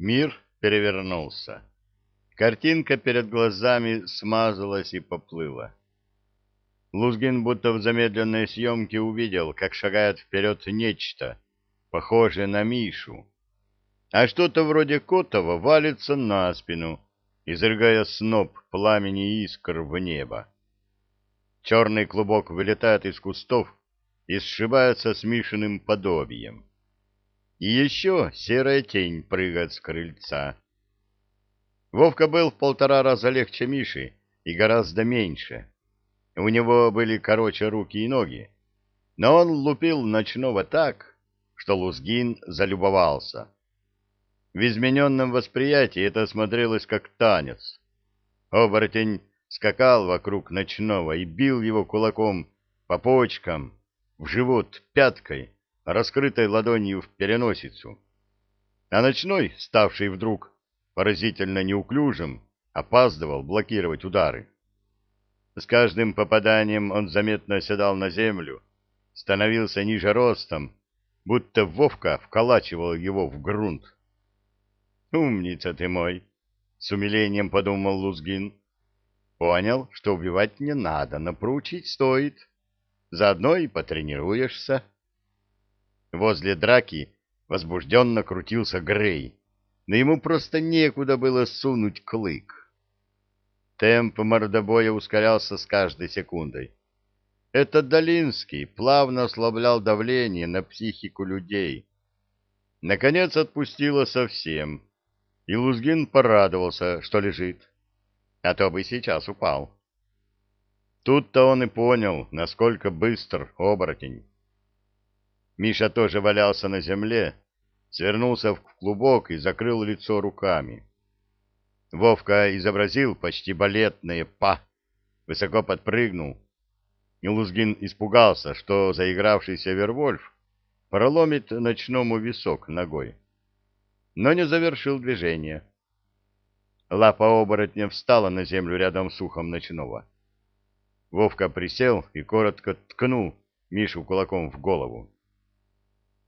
Мир перевернулся. Картинка перед глазами смазалась и поплыла. Лузгин будто в замедленной съемке увидел, как шагает вперед нечто, похожее на Мишу. А что-то вроде Котова валится на спину, изрыгая сноп пламени искр в небо. Черный клубок вылетает из кустов и сшибается с Мишиным подобием. И еще серая тень прыгает с крыльца. Вовка был в полтора раза легче Миши и гораздо меньше. У него были короче руки и ноги, но он лупил ночного так, что Лузгин залюбовался. В измененном восприятии это смотрелось как танец. Оборотень скакал вокруг ночного и бил его кулаком по почкам, в живот пяткой, раскрытой ладонью в переносицу. А ночной, ставший вдруг поразительно неуклюжим, опаздывал блокировать удары. С каждым попаданием он заметно оседал на землю, становился ниже ростом, будто Вовка вколачивал его в грунт. «Умница ты мой!» — с умилением подумал Лузгин. «Понял, что убивать не надо, но проучить стоит. Заодно и потренируешься». Возле драки возбужденно крутился Грей но ему просто некуда было сунуть клык. Темп мордобоя ускорялся с каждой секундой. Этот Долинский плавно ослаблял давление на психику людей. Наконец отпустило совсем, и Лузгин порадовался, что лежит, а то бы сейчас упал. Тут-то он и понял, насколько быстр оборотень. Миша тоже валялся на земле, свернулся в клубок и закрыл лицо руками. Вовка изобразил почти балетное «па», высоко подпрыгнул. И Лузгин испугался, что заигравшийся Вервольф проломит ночному висок ногой. Но не завершил движение. Лапа оборотня встала на землю рядом с ухом ночного. Вовка присел и коротко ткнул Мишу кулаком в голову.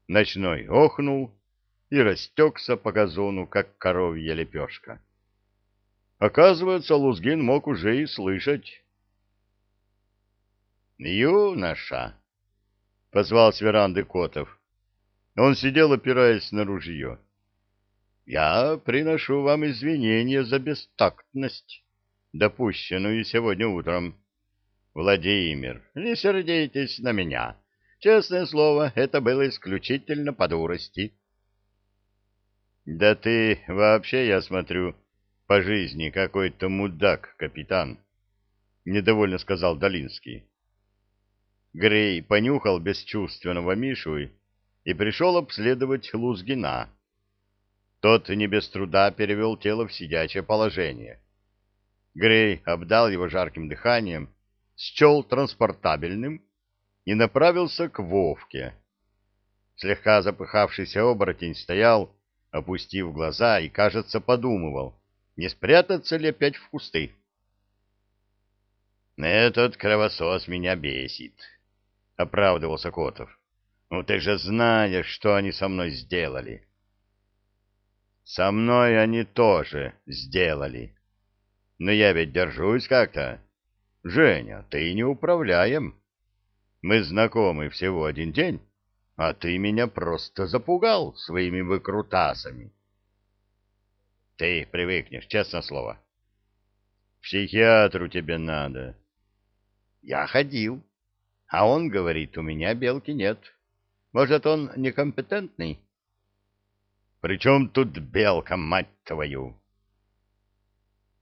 Ночной охнул и растекся по газону, как коровья лепешка. Оказывается, Лузгин мог уже и слышать. «Юноша!» — позвал с веранды Котов. Он сидел, опираясь на ружье. «Я приношу вам извинения за бестактность, допущенную сегодня утром. Владимир, не сердитесь на меня. Честное слово, это было исключительно по дурости». Да ты вообще, я смотрю, по жизни какой-то мудак, капитан, недовольно сказал Долинский. Грей понюхал бесчувственного Мишу и пришел обследовать Лузгина. Тот не без труда перевел тело в сидячее положение. Грей обдал его жарким дыханием, счел транспортабельным и направился к Вовке. Слегка запыхавшийся оборотень стоял, опустив глаза и, кажется, подумывал, не спрятаться ли опять в кусты. «Этот кровосос меня бесит», — оправдывался Котов. «Ну ты же знаешь, что они со мной сделали». «Со мной они тоже сделали. Но я ведь держусь как-то. Женя, ты не управляем. Мы знакомы всего один день». А ты меня просто запугал своими выкрутасами. Ты привыкнешь, честное слово. Психиатру тебе надо. Я ходил, а он говорит, у меня белки нет. Может, он некомпетентный? Причем тут белка, мать твою?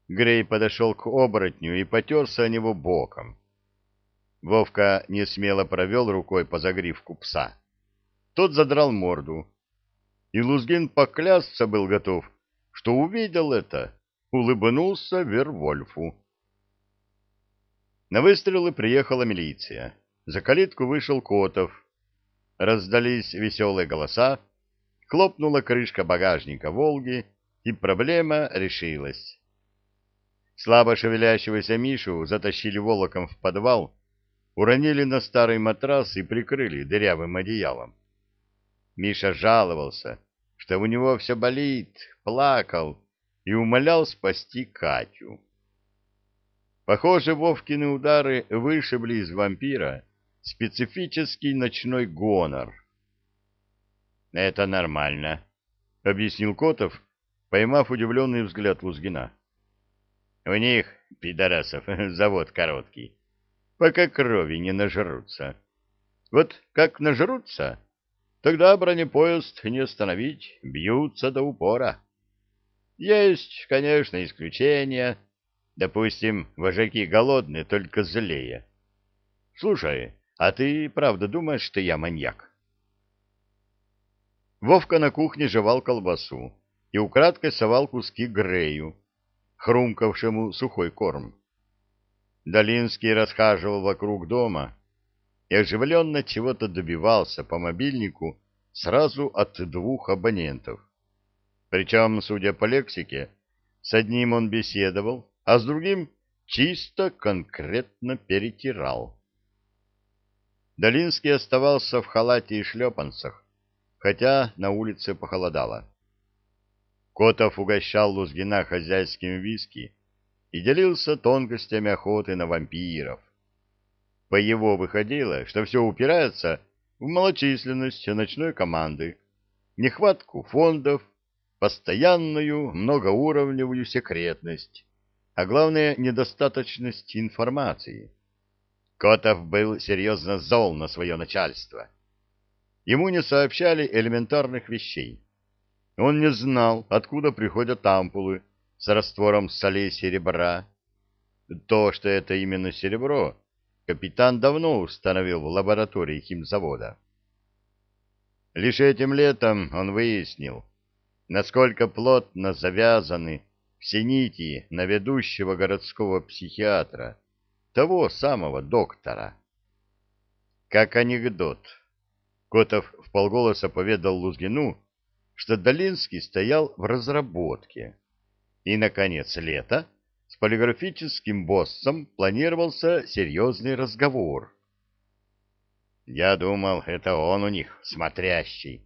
Грей подошел к оборотню и потерся о него боком. Вовка несмело провел рукой по загривку пса. Тот задрал морду. И Лузгин поклясться был готов, что увидел это, улыбнулся Вервольфу. На выстрелы приехала милиция. За калитку вышел Котов. Раздались веселые голоса, хлопнула крышка багажника «Волги», и проблема решилась. Слабо шевелящегося Мишу затащили волоком в подвал, уронили на старый матрас и прикрыли дырявым одеялом. Миша жаловался, что у него все болит, плакал и умолял спасти Катю. Похоже, Вовкины удары вышибли из вампира специфический ночной гонор. «Это нормально», — объяснил Котов, поймав удивленный взгляд Лузгина. «У них, пидорасов, завод короткий, пока крови не нажрутся. Вот как нажрутся, тогда бронепоезд не остановить, бьются до упора. Есть, конечно, исключения. Допустим, вожаки голодные, только злее. Слушай, а ты правда думаешь, что я маньяк? Вовка на кухне жевал колбасу и украдкой совал куски Грею, хрумкавшему сухой корм. Долинский расхаживал вокруг дома и оживленно чего-то добивался по мобильнику сразу от двух абонентов. Причем, судя по лексике, с одним он беседовал, а с другим чисто конкретно перетирал. Долинский оставался в халате и шлепанцах, хотя на улице похолодало. Котов угощал Лузгина хозяйским виски и делился тонкостями охоты на вампиров. По его выходило, что все упирается в малочисленность ночной команды, нехватку фондов, постоянную многоуровневую секретность, а главное недостаточность информации. Котов был серьезно зол на свое начальство. Ему не сообщали элементарных вещей. Он не знал, откуда приходят ампулы с раствором солей серебра. То, что это именно серебро, капитан давно установил в лаборатории химзавода. Лишь этим летом он выяснил, насколько плотно завязаны все нити на ведущего городского психиатра, того самого доктора. Как анекдот, Котов вполголоса поведал Лузгину, что Долинский стоял в разработке. И, наконец, лето с полиграфическим боссом планировался серьезный разговор. Я думал, это он у них, смотрящий,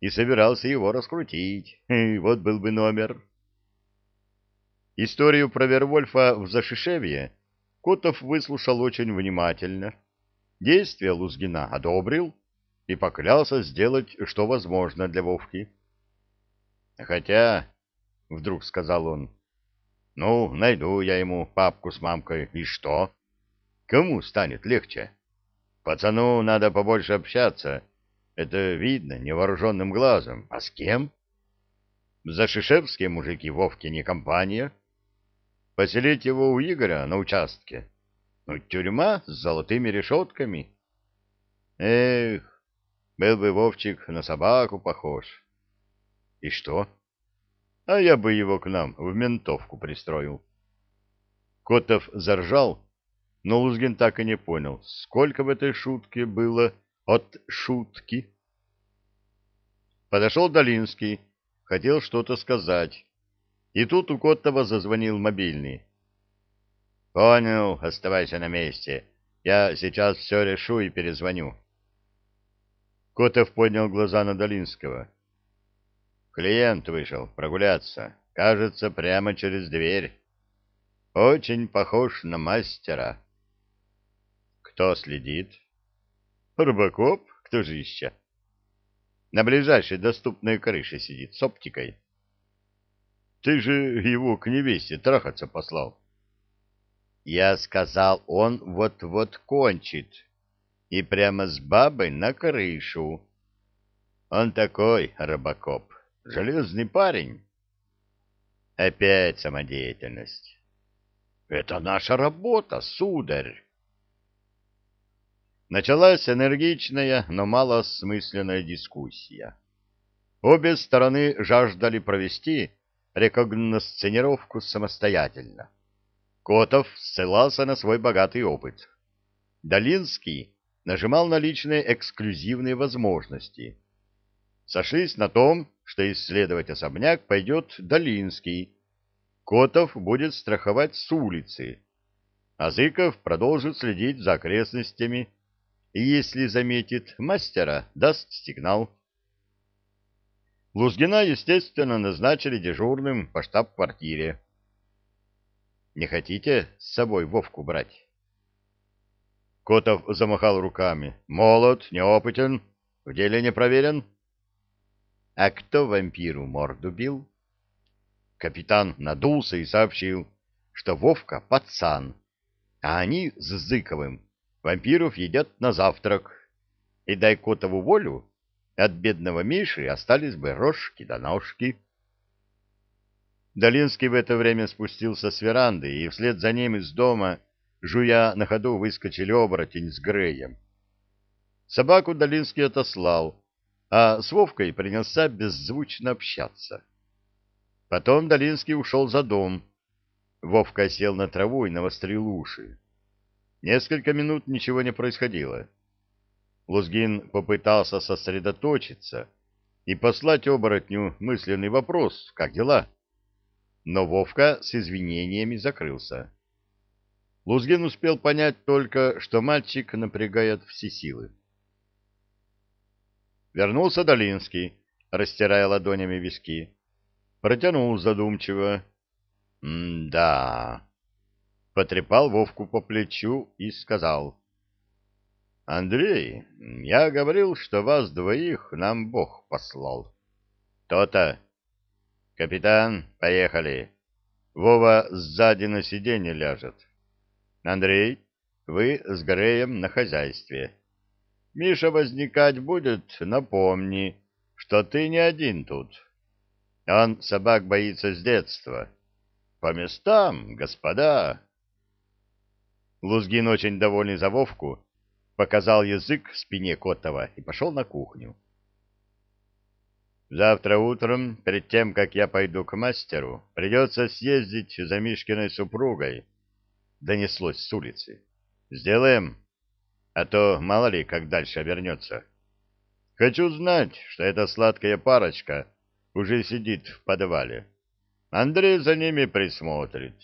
и собирался его раскрутить. И вот был бы номер. Историю про Вервольфа в Зашишевье Котов выслушал очень внимательно. Действия Лузгина одобрил и поклялся сделать, что возможно для Вовки. «Хотя», — вдруг сказал он, — «ну, найду я ему папку с мамкой, и что? Кому станет легче? Пацану надо побольше общаться, это видно невооруженным глазом. А с кем?» «Зашишевские мужики Вовке не компания». Поселить его у Игоря на участке? Ну, тюрьма с золотыми решетками. Эх, был бы Вовчик на собаку похож. И что? А я бы его к нам в ментовку пристроил. Котов заржал, но Лузгин так и не понял, сколько в этой шутке было от шутки. Подошел Долинский, хотел что-то сказать, и тут у Коттова зазвонил мобильный. «Понял, оставайся на месте. Я сейчас все решу и перезвоню». Котов поднял глаза на Долинского. «Клиент вышел прогуляться. Кажется, прямо через дверь. Очень похож на мастера». «Кто следит?» «Рыбакоп? Кто же еще?» «На ближайшей доступной крыше сидит с оптикой». Ты же его к невесте трахаться послал. Я сказал, он вот-вот кончит. И прямо с бабой на крышу. Он такой, Робокоп, железный парень. Опять самодеятельность. Это наша работа, сударь. Началась энергичная, но малосмысленная дискуссия. Обе стороны жаждали провести рекогносценировку самостоятельно. Котов ссылался на свой богатый опыт. Долинский нажимал на личные эксклюзивные возможности. Сошлись на том, что исследовать особняк пойдет Долинский. Котов будет страховать с улицы. А Зыков продолжит следить за окрестностями и, если заметит мастера, даст сигнал. Лузгина, естественно, назначили дежурным по штаб-квартире. Не хотите с собой Вовку брать? Котов замахал руками. Молод, неопытен, в деле не проверен. А кто вампиру морду бил? Капитан надулся и сообщил, что Вовка пацан, а они с Зыковым вампиров едят на завтрак. И дай Котову волю, от бедного Миши остались бы рожки да ножки. Долинский в это время спустился с веранды, и вслед за ним из дома, жуя на ходу, выскочили оборотень с Греем. Собаку Долинский отослал, а с Вовкой принялся беззвучно общаться. Потом Долинский ушел за дом. Вовка сел на траву и навострил уши. Несколько минут ничего не происходило. Лузгин попытался сосредоточиться и послать оборотню мысленный вопрос «Как дела?». Но Вовка с извинениями закрылся. Лузгин успел понять только, что мальчик напрягает все силы. Вернулся Долинский, растирая ладонями виски. Протянул задумчиво. «М-да...» Потрепал Вовку по плечу и сказал. Андрей, я говорил, что вас двоих нам Бог послал. То-то. Капитан, поехали. Вова сзади на сиденье ляжет. Андрей, вы с Греем на хозяйстве. Миша возникать будет, напомни, что ты не один тут. Он собак боится с детства. По местам, господа. Лузгин очень довольный за Вовку, показал язык спине Котова и пошел на кухню. Завтра утром, перед тем, как я пойду к мастеру, придется съездить за Мишкиной супругой. Донеслось с улицы. Сделаем, а то мало ли, как дальше обернется. Хочу знать, что эта сладкая парочка уже сидит в подвале. Андрей за ними присмотрит.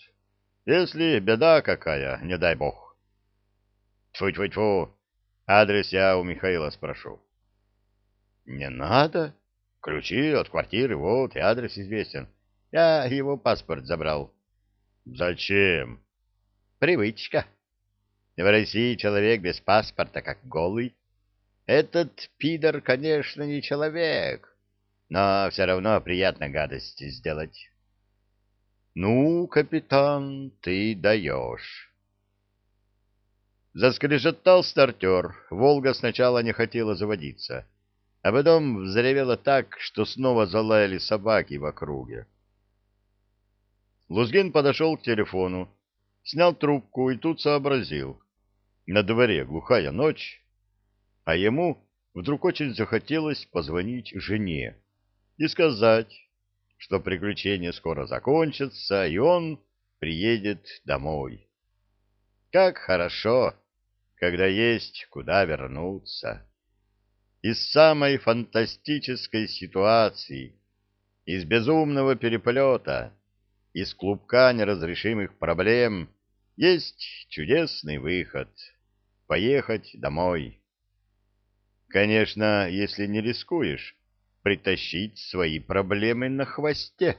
Если беда какая, не дай бог. Тьфу-тьфу-тьфу, Адрес я у Михаила спрошу. Не надо. Ключи от квартиры, вот, и адрес известен. Я его паспорт забрал. Зачем? Привычка. В России человек без паспорта как голый. Этот пидор, конечно, не человек, но все равно приятно гадости сделать. Ну, капитан, ты даешь. Заскрежетал стартер. Волга сначала не хотела заводиться, а потом взревела так, что снова залаяли собаки в округе. Лузгин подошел к телефону, снял трубку и тут сообразил. На дворе глухая ночь, а ему вдруг очень захотелось позвонить жене и сказать, что приключения скоро закончатся, и он приедет домой. Как хорошо, когда есть куда вернуться. Из самой фантастической ситуации, из безумного переплета, из клубка неразрешимых проблем есть чудесный выход — поехать домой. Конечно, если не рискуешь притащить свои проблемы на хвосте.